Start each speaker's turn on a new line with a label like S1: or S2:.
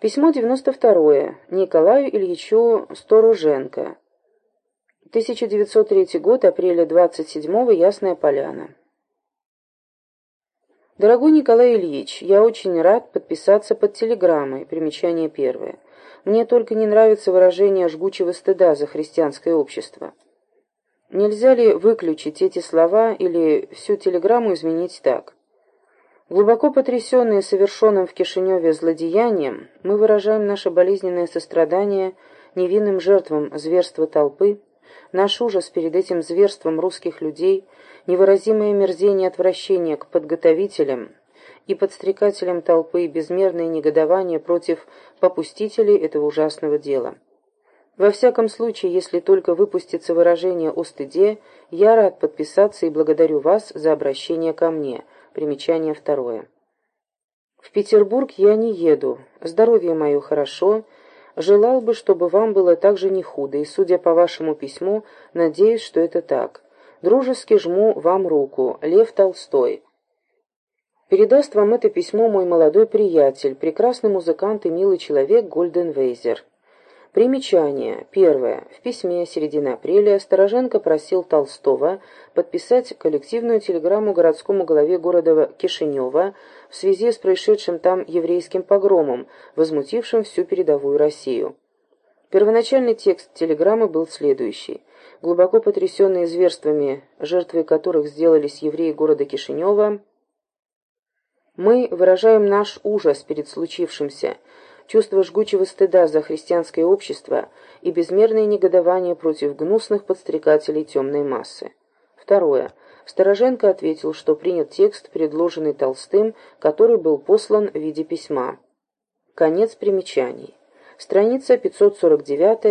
S1: Письмо 92. Николаю Ильичу Стороженко. 1903 год, апреля 27 Ясная Поляна. Дорогой Николай Ильич, я очень рад подписаться под телеграммой. Примечание первое. Мне только не нравится выражение жгучего стыда за христианское общество. Нельзя ли выключить эти слова или всю телеграмму изменить так? Глубоко потрясенные совершенным в Кишиневе злодеянием, мы выражаем наше болезненное сострадание невинным жертвам зверства толпы, наш ужас перед этим зверством русских людей, невыразимое мерзение и отвращение к подготовителям и подстрекателям толпы и безмерное негодование против попустителей этого ужасного дела. Во всяком случае, если только выпустится выражение о стыде, я рад подписаться и благодарю вас за обращение ко мне – Примечание второе. В Петербург я не еду. Здоровье мое хорошо. Желал бы, чтобы вам было так же не худо, и, судя по вашему письму, надеюсь, что это так. Дружески жму вам руку. Лев Толстой. Передаст вам это письмо мой молодой приятель, прекрасный музыкант и милый человек Гольден Вейзер. Примечание. Первое. В письме середины апреля Стороженко просил Толстого подписать коллективную телеграмму городскому главе города Кишинева в связи с происшедшим там еврейским погромом, возмутившим всю передовую Россию. Первоначальный текст телеграммы был следующий. Глубоко потрясенные зверствами, жертвой которых сделались евреи города Кишинева, мы выражаем наш ужас перед случившимся, чувство жгучего стыда за христианское общество и безмерное негодование против гнусных подстрекателей темной массы. Второе. Стороженко ответил, что принят текст, предложенный Толстым, который был послан в виде письма. Конец примечаний. Страница 549